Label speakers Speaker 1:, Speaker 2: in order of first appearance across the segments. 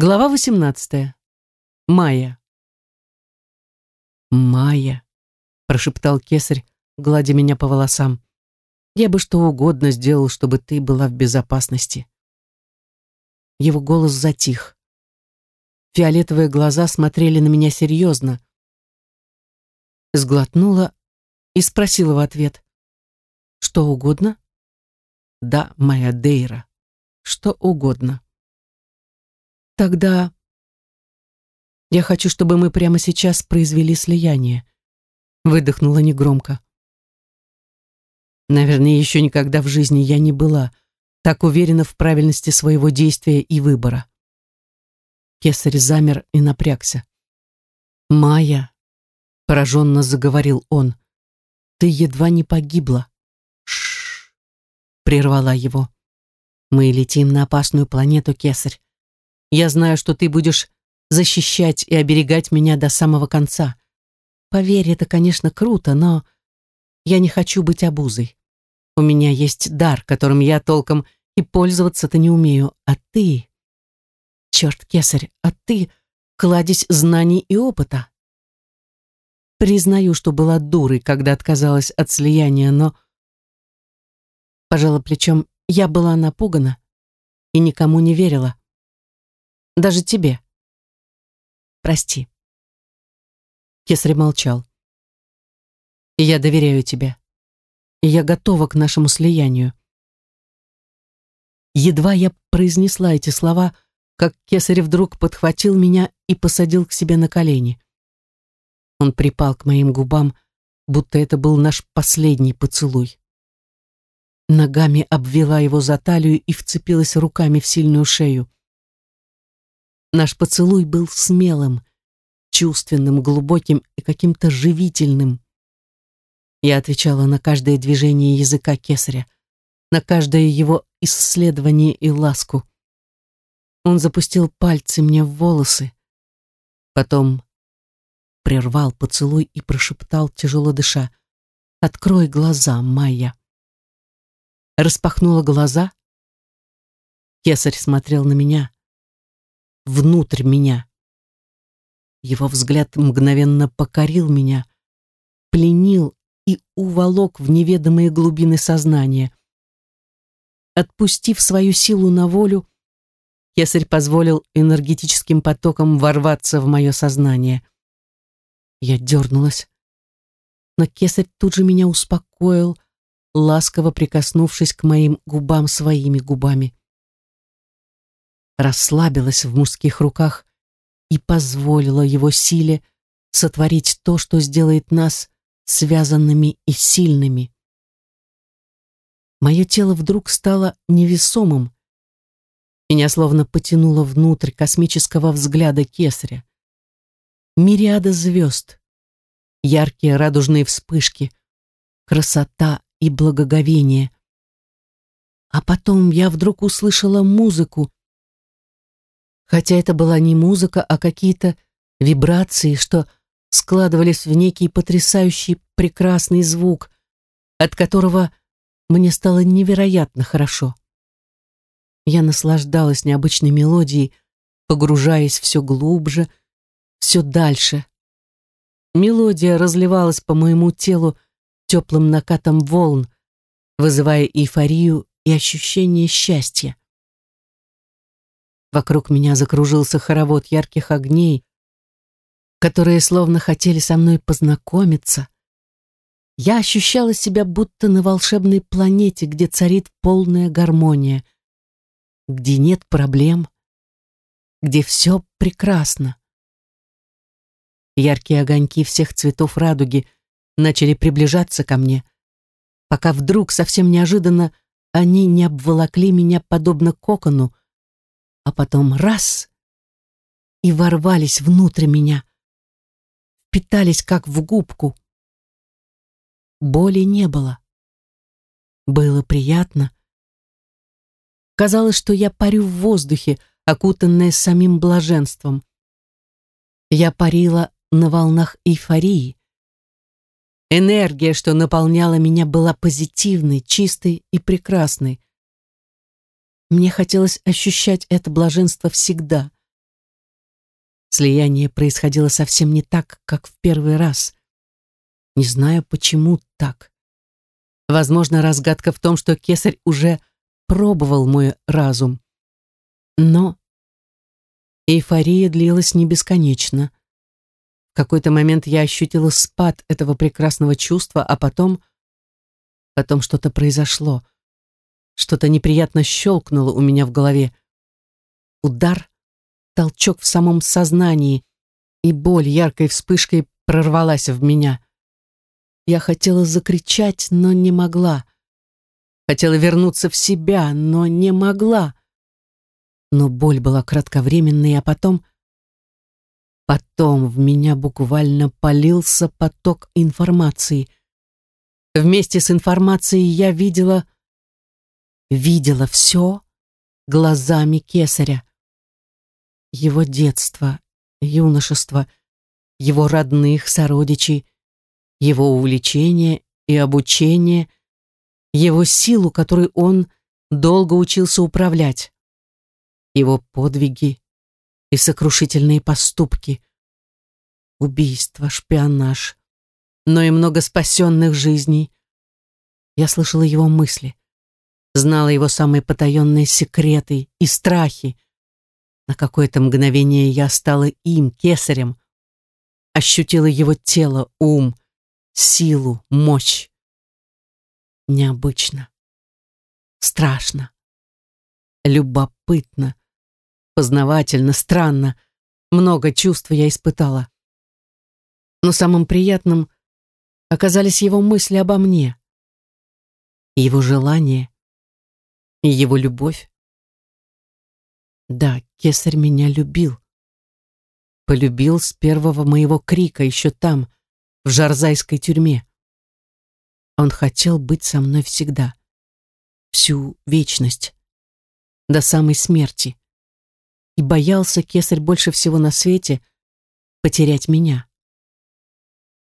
Speaker 1: Глава 18. Майя. «Майя», — прошептал кесарь, гладя меня по волосам, «я бы что угодно сделал, чтобы ты была в безопасности». Его голос затих. Фиолетовые глаза смотрели на меня серьезно. Сглотнула и спросила в ответ. «Что угодно?» «Да, моя Дейра, что угодно». Тогда я хочу, чтобы мы прямо сейчас произвели слияние. Выдохнула негромко. Наверное, еще никогда в жизни я не была так уверена в правильности своего действия и выбора. Кесарь замер и напрягся. «Майя», — пораженно заговорил он, — «ты едва не погибла». «Шш», — прервала его. «Мы летим на опасную планету, Кесарь. Я знаю, что ты будешь защищать и оберегать меня до самого конца. Поверь, это, конечно, круто, но я не хочу быть обузой. У меня есть дар, которым я толком и пользоваться-то не умею, а ты... Черт, кесарь, а ты кладезь знаний и опыта. Признаю, что была дурой, когда отказалась от слияния, но... Пожала плечом, я была напугана и никому не верила. Даже тебе. Прости. Кесарь молчал. я доверяю тебе. И я готова к нашему слиянию. Едва я произнесла эти слова, как Кесарь вдруг подхватил меня и посадил к себе на колени. Он припал к моим губам, будто это был наш последний поцелуй. Ногами обвела его за талию и вцепилась руками в сильную шею. Наш поцелуй был смелым, чувственным, глубоким и каким-то живительным. Я отвечала на каждое движение языка кесаря, на каждое его исследование и ласку. Он запустил пальцы мне в волосы, потом прервал поцелуй и прошептал, тяжело дыша, «Открой глаза, Майя». Распахнула глаза. Кесарь смотрел на меня, внутрь меня. Его взгляд мгновенно покорил меня, пленил и уволок в неведомые глубины сознания. Отпустив свою силу на волю, Кесарь позволил энергетическим потокам ворваться в мое сознание. Я дернулась, но Кесарь тут же меня успокоил, ласково прикоснувшись к моим губам своими губами расслабилась в мужских руках и позволила его силе сотворить то, что сделает нас связанными и сильными. Мое тело вдруг стало невесомым. Меня словно потянуло внутрь космического взгляда кесаря. Мириада звезд, яркие радужные вспышки, красота и благоговение. А потом я вдруг услышала музыку, хотя это была не музыка, а какие-то вибрации, что складывались в некий потрясающий прекрасный звук, от которого мне стало невероятно хорошо. Я наслаждалась необычной мелодией, погружаясь все глубже, все дальше. Мелодия разливалась по моему телу теплым накатом волн, вызывая эйфорию и ощущение счастья. Вокруг меня закружился хоровод ярких огней, которые словно хотели со мной познакомиться. Я ощущала себя будто на волшебной планете, где царит полная гармония, где нет проблем, где все прекрасно. Яркие огоньки всех цветов радуги начали приближаться ко мне, пока вдруг совсем неожиданно они не обволокли меня подобно кокону, а потом раз и ворвались внутрь меня, впитались как в губку. Боли не было. Было приятно. Казалось, что я парю в воздухе, окутанная самим блаженством. Я парила на волнах эйфории. Энергия, что наполняла меня, была позитивной, чистой и прекрасной. Мне хотелось ощущать это блаженство всегда, Слияние происходило совсем не так, как в первый раз. Не знаю, почему так. Возможно, разгадка в том, что кесарь уже пробовал мой разум. Но эйфория длилась не бесконечно. В какой-то момент я ощутила спад этого прекрасного чувства, а потом... Потом что-то произошло. Что-то неприятно щелкнуло у меня в голове. Удар, толчок в самом сознании, и боль яркой вспышкой прорвалась в меня. Я хотела закричать, но не могла. Хотела вернуться в себя, но не могла. Но боль была кратковременной, а потом... Потом в меня буквально полился поток информации. Вместе с информацией я видела... Видела все глазами кесаря. Его детство, юношество, его родных сородичей, его увлечение и обучение, его силу, которой он долго учился управлять, его подвиги и сокрушительные поступки, убийство, шпионаж, но и много спасенных жизней. Я слышала его мысли, знала его самые потаенные секреты и страхи. На какое-то мгновение я стала им, кесарем, ощутила его тело, ум, силу, мощь. Необычно, страшно, любопытно, познавательно, странно. Много чувств я испытала. Но самым приятным оказались его мысли обо мне, его желание и его любовь. Да, кесарь меня любил. Полюбил с первого моего крика еще там, в Жарзайской тюрьме. Он хотел быть со мной всегда, всю вечность, до самой смерти. И боялся кесарь больше всего на свете потерять меня.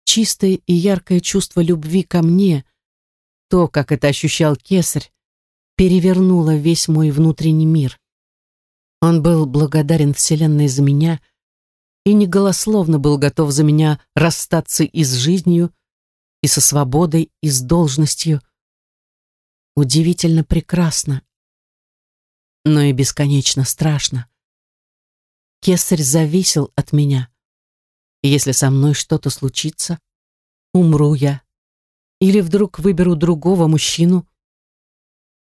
Speaker 1: Чистое и яркое чувство любви ко мне, то, как это ощущал кесарь, перевернуло весь мой внутренний мир. Он был благодарен Вселенной за меня — и неголословно был готов за меня расстаться и с жизнью, и со свободой, и с должностью. Удивительно прекрасно, но и бесконечно страшно. Кесарь зависел от меня. Если со мной что-то случится, умру я, или вдруг выберу другого мужчину,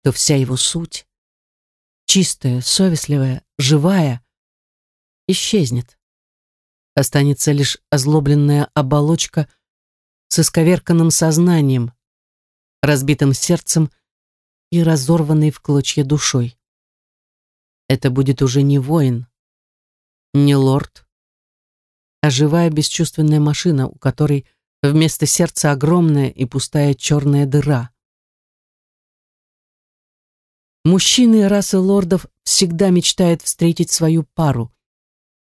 Speaker 1: то вся его суть, чистая, совестливая, живая, исчезнет останется лишь озлобленная оболочка с исковерканным сознанием, разбитым сердцем и разорванной в клочья душой. Это будет уже не воин, не лорд, а живая бесчувственная машина, у которой вместо сердца огромная и пустая черная дыра. Мужчины расы лордов всегда мечтают встретить свою пару,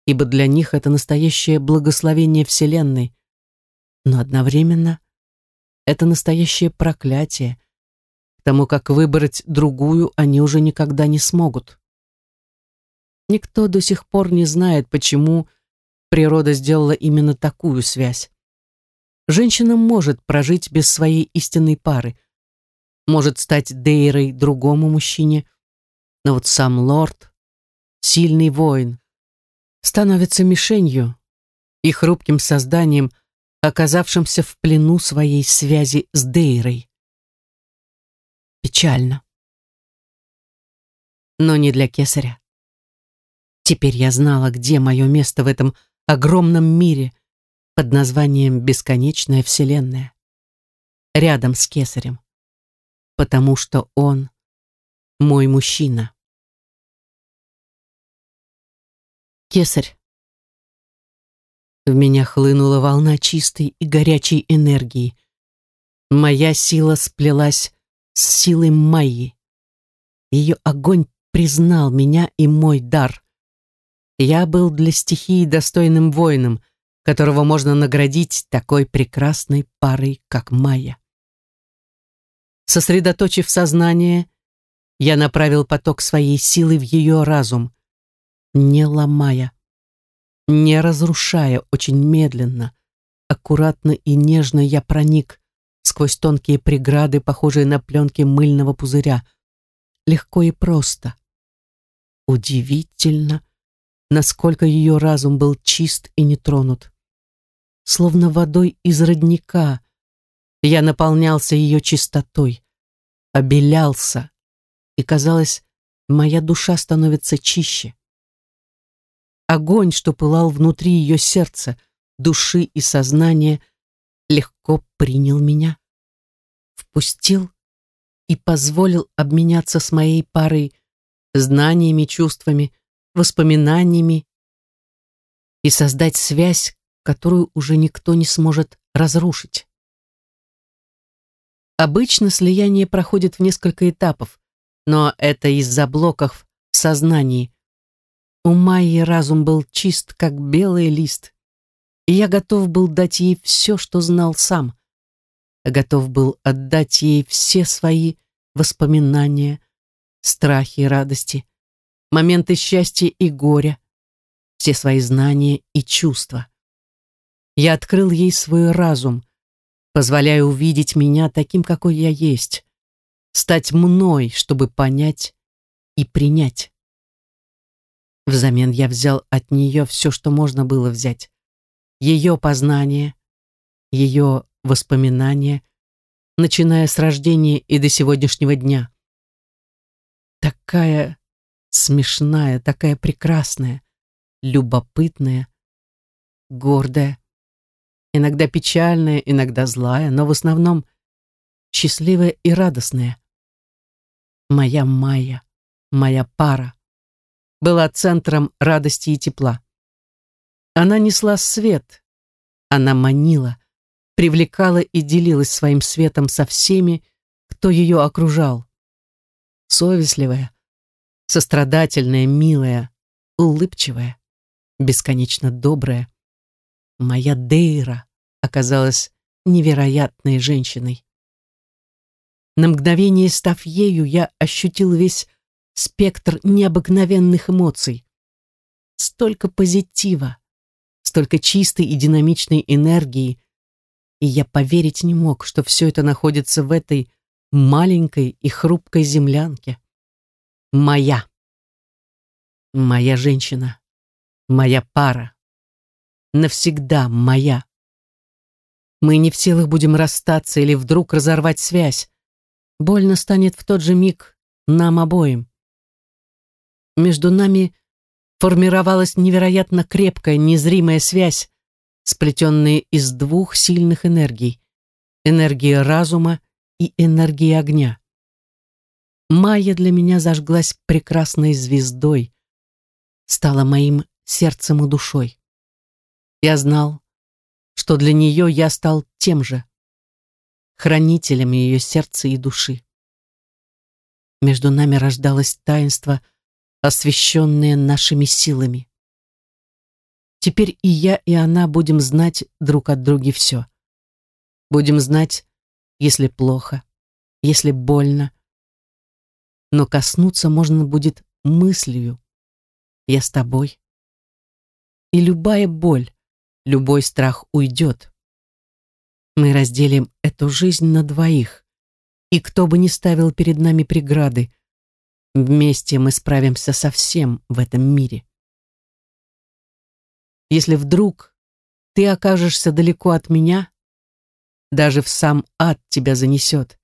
Speaker 1: ибо для них это настоящее благословение Вселенной, но одновременно это настоящее проклятие, тому как выбрать другую они уже никогда не смогут. Никто до сих пор не знает, почему природа сделала именно такую связь. Женщина может прожить без своей истинной пары, может стать Дейрой другому мужчине, но вот сам лорд — сильный воин, становится мишенью и хрупким созданием, оказавшимся в плену своей связи с Дейрой. Печально. Но не для кесаря. Теперь я знала, где мое место в этом огромном мире под названием «Бесконечная Вселенная». Рядом с кесарем. Потому что он мой мужчина. Кесарь. В меня хлынула волна чистой и горячей энергии. Моя сила сплелась с силой Майи. Ее огонь признал меня и мой дар. Я был для стихии достойным воином, которого можно наградить такой прекрасной парой, как Майя. Сосредоточив сознание, я направил поток своей силы в ее разум — не ломая. Не разрушая, очень медленно, аккуратно и нежно я проник сквозь тонкие преграды, похожие на пленки мыльного пузыря. Легко и просто. Удивительно, насколько ее разум был чист и не тронут. Словно водой из родника, я наполнялся ее чистотой, обелялся, и, казалось, моя душа становится чище. Огонь, что пылал внутри ее сердца, души и сознания, легко принял меня, впустил и позволил обменяться с моей парой знаниями, чувствами, воспоминаниями и создать связь, которую уже никто не сможет разрушить. Обычно слияние проходит в несколько этапов, но это из-за блоков в сознании. У Майи разум был чист, как белый лист, и я готов был дать ей все, что знал сам. Готов был отдать ей все свои воспоминания, страхи и радости, моменты счастья и горя, все свои знания и чувства. Я открыл ей свой разум, позволяя увидеть меня таким, какой я есть, стать мной, чтобы понять и принять. Взамен я взял от нее все, что можно было взять. Ее познание, ее воспоминания, начиная с рождения и до сегодняшнего дня. Такая смешная, такая прекрасная, любопытная, гордая, иногда печальная, иногда злая, но в основном счастливая и радостная моя Майя, моя пара, была центром радости и тепла. Она несла свет, она манила, привлекала и делилась своим светом со всеми, кто ее окружал. Совестливая, сострадательная, милая, улыбчивая, бесконечно добрая. Моя Дейра оказалась невероятной женщиной. На мгновение став ею, я ощутил весь спектр необыкновенных эмоций. Столько позитива, столько чистой и динамичной энергии, и я поверить не мог, что все это находится в этой маленькой и хрупкой землянке. Моя. Моя женщина. Моя пара. Навсегда моя. Мы не в силах будем расстаться или вдруг разорвать связь. Больно станет в тот же миг нам обоим. Между нами формировалась невероятно крепкая, незримая связь, сплетенная из двух сильных энергий — энергии разума и энергии огня. Майя для меня зажглась прекрасной звездой, стала моим сердцем и душой. Я знал, что для нее я стал тем же хранителем ее сердца и души. Между нами рождалось таинство, освященное нашими силами. Теперь и я, и она будем знать друг от друга все. Будем знать, если плохо, если больно. Но коснуться можно будет мыслью. Я с тобой. И любая боль, любой страх уйдет. Мы разделим эту жизнь на двоих. И кто бы ни ставил перед нами преграды, вместе мы справимся со всем в этом мире. Если вдруг ты окажешься далеко от меня, даже в сам ад тебя занесет,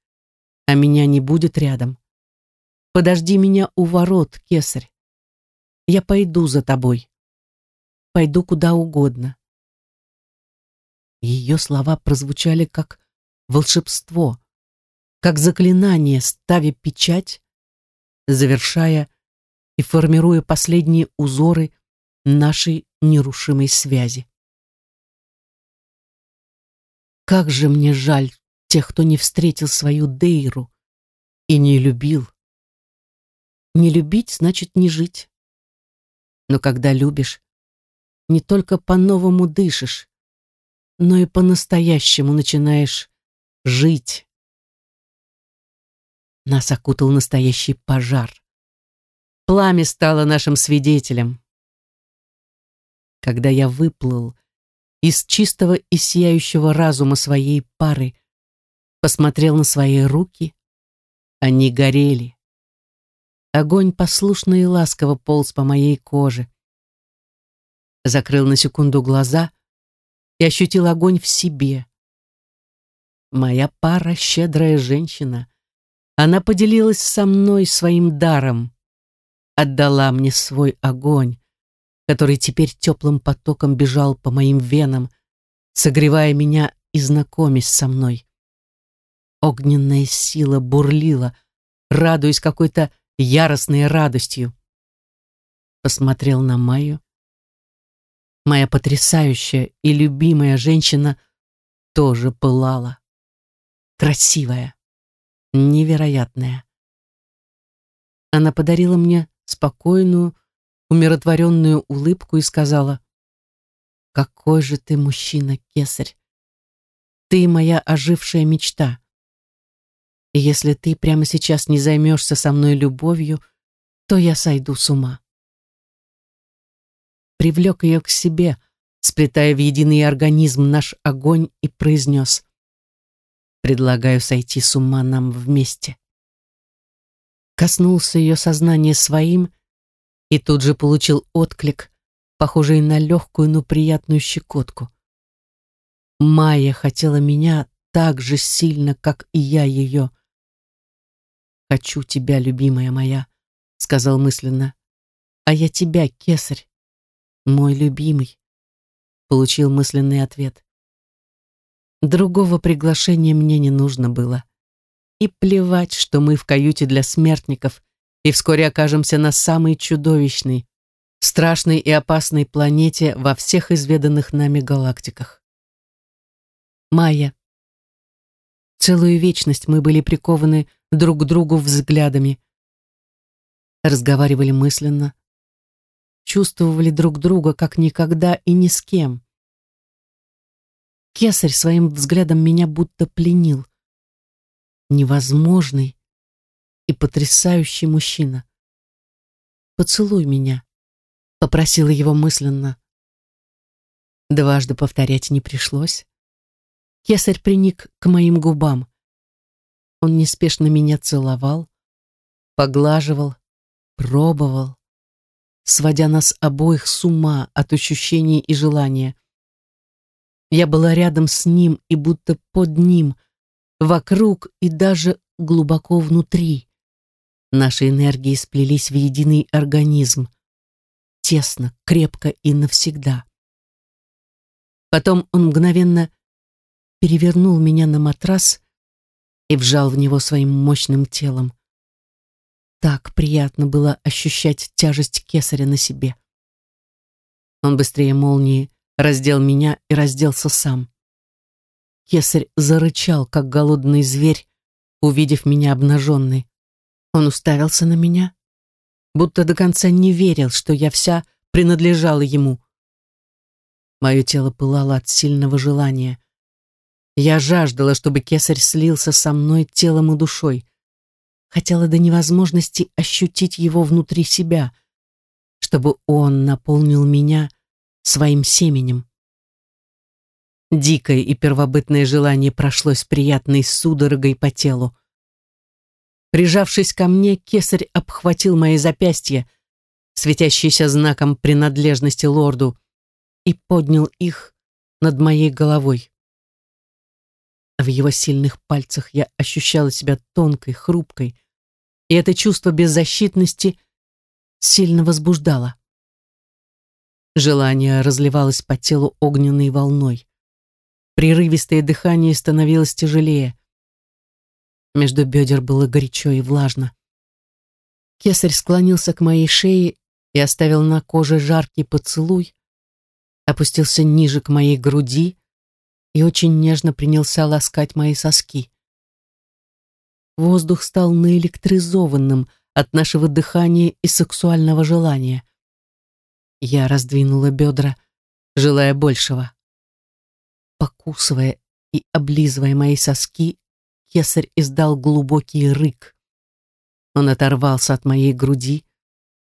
Speaker 1: а меня не будет рядом. Подожди меня у ворот, кесарь. Я пойду за тобой. Пойду куда угодно. Ее слова прозвучали как волшебство, как заклинание, ставя печать, завершая и формируя последние узоры нашей нерушимой связи. Как же мне жаль тех, кто не встретил свою Дейру и не любил. Не любить значит не жить. Но когда любишь, не только по-новому дышишь, но и по-настоящему начинаешь жить. Нас окутал настоящий пожар. Пламя стало нашим свидетелем. когда я выплыл из чистого и сияющего разума своей пары, посмотрел на свои руки, они горели. Огонь послушно и ласково полз по моей коже. Закрыл на секунду глаза и ощутил огонь в себе. Моя пара — щедрая женщина. Она поделилась со мной своим даром, отдала мне свой огонь, который теперь теплым потоком бежал по моим венам, согревая меня и знакомясь со мной. Огненная сила бурлила, радуясь какой-то яростной радостью. Посмотрел на Майю. Моя потрясающая и любимая женщина тоже пылала. Красивая, невероятная. Она подарила мне спокойную, умиротворенную улыбку и сказала, «Какой же ты мужчина, кесарь! Ты моя ожившая мечта. И если ты прямо сейчас не займешься со мной любовью, то я сойду с ума». Привлек ее к себе, сплетая в единый организм наш огонь и произнес, «Предлагаю сойти с ума нам вместе». Коснулся ее сознания своим и тут же получил отклик, похожий на легкую, но приятную щекотку. Майя хотела меня так же сильно, как и я ее. «Хочу тебя, любимая моя», — сказал мысленно. «А я тебя, кесарь, мой любимый», — получил мысленный ответ. Другого приглашения мне не нужно было. И плевать, что мы в каюте для смертников, и вскоре окажемся на самой чудовищной, страшной и опасной планете во всех изведанных нами галактиках. Майя. Целую вечность мы были прикованы друг к другу взглядами. Разговаривали мысленно. Чувствовали друг друга как никогда и ни с кем. Кесарь своим взглядом меня будто пленил. Невозможный, и потрясающий мужчина. «Поцелуй меня», — попросила его мысленно. Дважды повторять не пришлось. Кесарь приник к моим губам. Он неспешно меня целовал, поглаживал, пробовал, сводя нас обоих с ума от ощущений и желания. Я была рядом с ним и будто под ним, вокруг и даже глубоко внутри. Наши энергии сплелись в единый организм. Тесно, крепко и навсегда. Потом он мгновенно перевернул меня на матрас и вжал в него своим мощным телом. Так приятно было ощущать тяжесть кесаря на себе. Он быстрее молнии раздел меня и разделся сам. Кесарь зарычал, как голодный зверь, увидев меня обнаженной. Он уставился на меня, будто до конца не верил, что я вся принадлежала ему. Мое тело пылало от сильного желания. Я жаждала, чтобы кесарь слился со мной телом и душой. Хотела до невозможности ощутить его внутри себя, чтобы он наполнил меня своим семенем. Дикое и первобытное желание прошлось приятной судорогой по телу. Прижавшись ко мне, кесарь обхватил мои запястья, светящиеся знаком принадлежности лорду, и поднял их над моей головой. В его сильных пальцах я ощущала себя тонкой, хрупкой, и это чувство беззащитности сильно возбуждало. Желание разливалось по телу огненной волной. Прерывистое дыхание становилось тяжелее. Между бедер было горячо и влажно. Кесарь склонился к моей шее и оставил на коже жаркий поцелуй, опустился ниже к моей груди и очень нежно принялся ласкать мои соски. Воздух стал наэлектризованным от нашего дыхания и сексуального желания. Я раздвинула бедра, желая большего. Покусывая и облизывая мои соски, кесарь издал глубокий рык. Он оторвался от моей груди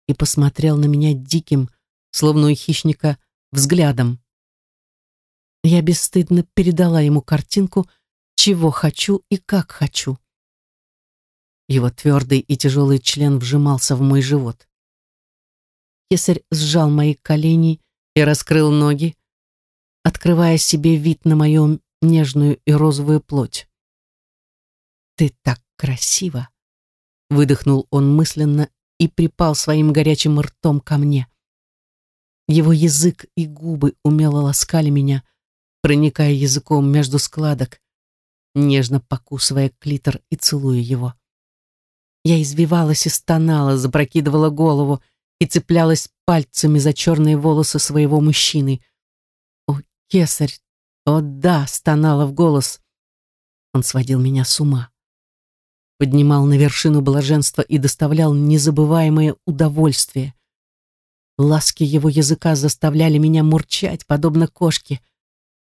Speaker 1: и посмотрел на меня диким, словно у хищника, взглядом. Я бесстыдно передала ему картинку, чего хочу и как хочу. Его твердый и тяжелый член вжимался в мой живот. Кесарь сжал мои колени и раскрыл ноги, открывая себе вид на мою нежную и розовую плоть. «Ты так красиво!» — выдохнул он мысленно и припал своим горячим ртом ко мне. Его язык и губы умело ласкали меня, проникая языком между складок, нежно покусывая клитор и целуя его. Я извивалась и стонала, запрокидывала голову и цеплялась пальцами за черные волосы своего мужчины. «О, кесарь! О, да!» — стонала в голос. Он сводил меня с ума. Поднимал на вершину блаженства и доставлял незабываемое удовольствие. Ласки его языка заставляли меня мурчать, подобно кошке.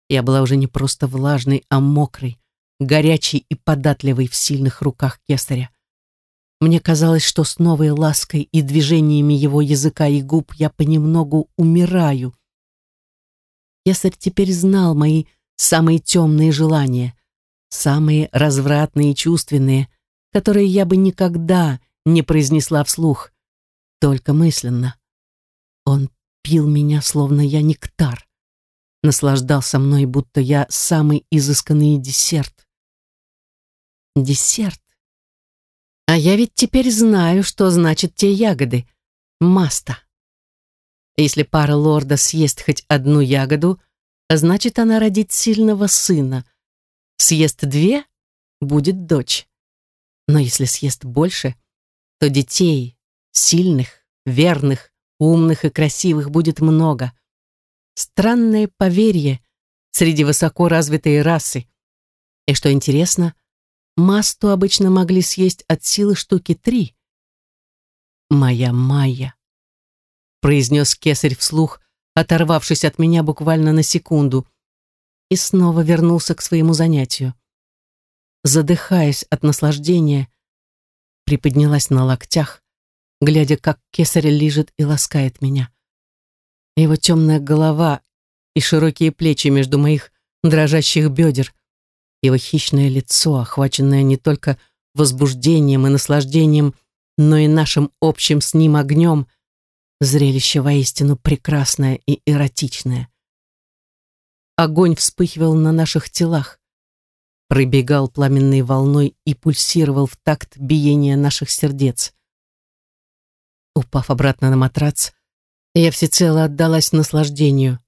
Speaker 1: Я была уже не просто влажной, а мокрой, горячей и податливой в сильных руках кесаря. Мне казалось, что с новой лаской и движениями его языка и губ я понемногу умираю. Кесарь теперь знал мои самые темные желания, самые развратные и чувственные, которые я бы никогда не произнесла вслух, только мысленно. Он пил меня, словно я нектар, наслаждался мной, будто я самый изысканный десерт. Десерт а я ведь теперь знаю, что значит те ягоды. Маста. Если пара лорда съест хоть одну ягоду, значит, она родит сильного сына. Съест две — будет дочь. Но если съест больше, то детей, сильных, верных, умных и красивых будет много. Странное поверье среди высоко развитой расы. И что интересно — Масту обычно могли съесть от силы штуки три. «Моя Майя», — произнес кесарь вслух, оторвавшись от меня буквально на секунду, и снова вернулся к своему занятию. Задыхаясь от наслаждения, приподнялась на локтях, глядя, как кесарь лижет и ласкает меня. Его темная голова и широкие плечи между моих дрожащих бедер, его хищное лицо, охваченное не только возбуждением и наслаждением, но и нашим общим с ним огнем, зрелище воистину прекрасное и эротичное. Огонь вспыхивал на наших телах, пробегал пламенной волной и пульсировал в такт биения наших сердец. Упав обратно на матрац, я всецело отдалась наслаждению.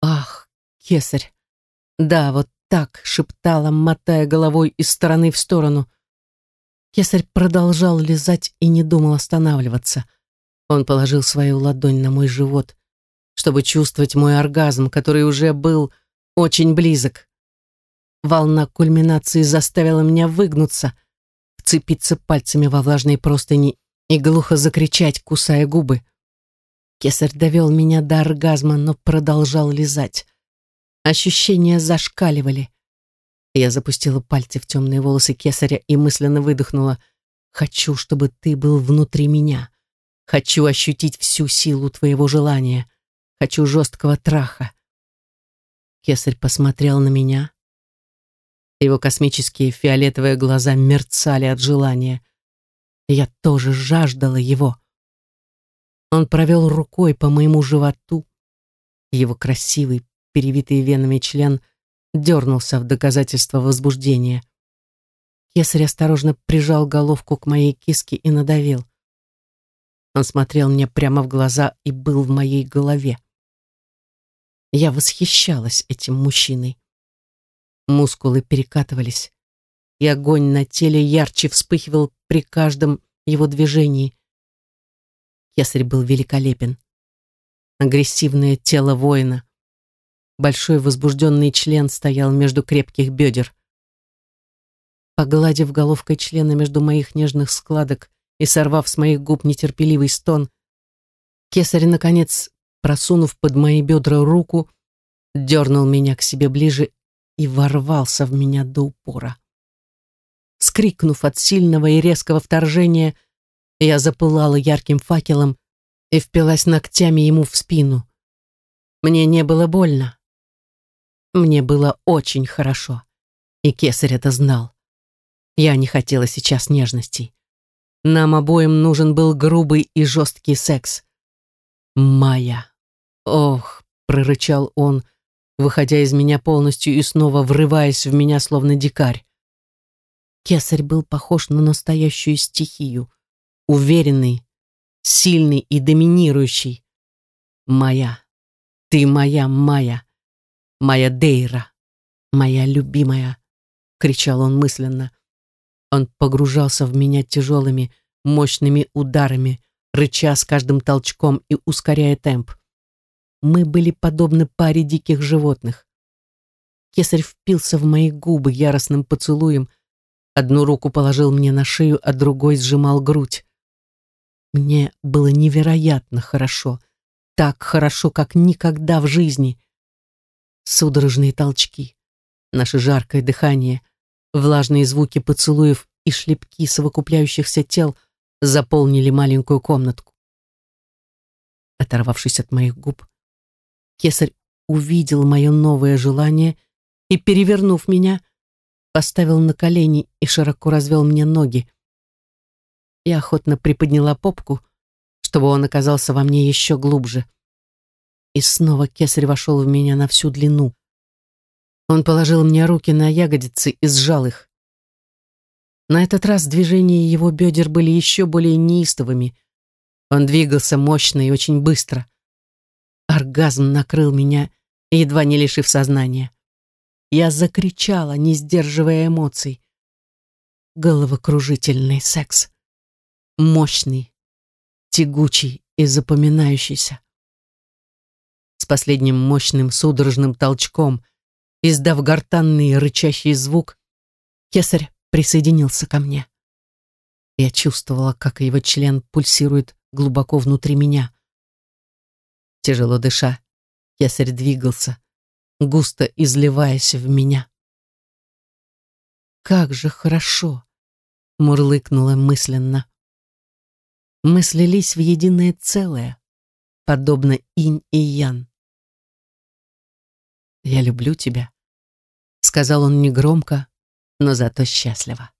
Speaker 1: Ах, кесарь! Да, вот так, шептала, мотая головой из стороны в сторону. Кесарь продолжал лизать и не думал останавливаться. Он положил свою ладонь на мой живот, чтобы чувствовать мой оргазм, который уже был очень близок. Волна кульминации заставила меня выгнуться, вцепиться пальцами во влажные простыни и глухо закричать, кусая губы. Кесарь довел меня до оргазма, но продолжал лизать. Ощущения зашкаливали. Я запустила пальцы в темные волосы кесаря и мысленно выдохнула. «Хочу, чтобы ты был внутри меня. Хочу ощутить всю силу твоего желания. Хочу жесткого траха». Кесарь посмотрел на меня. Его космические фиолетовые глаза мерцали от желания. Я тоже жаждала его. Он провел рукой по моему животу. Его красивый, перевитый венами член дернулся в доказательство возбуждения. Кесарь осторожно прижал головку к моей киске и надавил. Он смотрел мне прямо в глаза и был в моей голове. Я восхищалась этим мужчиной. Мускулы перекатывались, и огонь на теле ярче вспыхивал при каждом его движении. Кесарь был великолепен. Агрессивное тело воина, Большой возбужденный член стоял между крепких бедер. Погладив головкой члена между моих нежных складок и сорвав с моих губ нетерпеливый стон, кесарь, наконец, просунув под мои бедра руку, дернул меня к себе ближе и ворвался в меня до упора. Скрикнув от сильного и резкого вторжения, я запылала ярким факелом и впилась ногтями ему в спину. Мне не было больно. Мне было очень хорошо. И кесарь это знал. Я не хотела сейчас нежностей. Нам обоим нужен был грубый и жесткий секс. «Майя!» «Ох!» — прорычал он, выходя из меня полностью и снова врываясь в меня, словно дикарь. Кесарь был похож на настоящую стихию, уверенный, сильный и доминирующий. «Моя! Ты моя Майя! Моя Дейра! Моя любимая!» — кричал он мысленно. Он погружался в меня тяжелыми, мощными ударами, рыча с каждым толчком и ускоряя темп. Мы были подобны паре диких животных. Кесарь впился в мои губы яростным поцелуем, одну руку положил мне на шею, а другой сжимал грудь. Мне было невероятно хорошо, так хорошо, как никогда в жизни. Судорожные толчки, наше жаркое дыхание — Влажные звуки поцелуев и шлепки совокупляющихся тел заполнили маленькую комнатку. Оторвавшись от моих губ, кесарь увидел мое новое желание и, перевернув меня, поставил на колени и широко развел мне ноги. Я охотно приподняла попку, чтобы он оказался во мне еще глубже. И снова кесарь вошел в меня на всю длину. Он положил мне руки на ягодицы и сжал их. На этот раз движения его бедер были еще более неистовыми. Он двигался мощно и очень быстро. Оргазм накрыл меня, едва не лишив сознания. Я закричала, не сдерживая эмоций. Головокружительный секс. Мощный, тягучий и запоминающийся. С последним мощным судорожным толчком Издав гортанный рычащий звук, кесарь присоединился ко мне. Я чувствовала, как его член пульсирует глубоко внутри меня. Тяжело дыша, кесарь двигался, густо изливаясь в меня. «Как же хорошо!» — мурлыкнула мысленно. Мы слились в единое целое, подобно инь и ян. «Я люблю тебя», — сказал он негромко, но зато счастливо.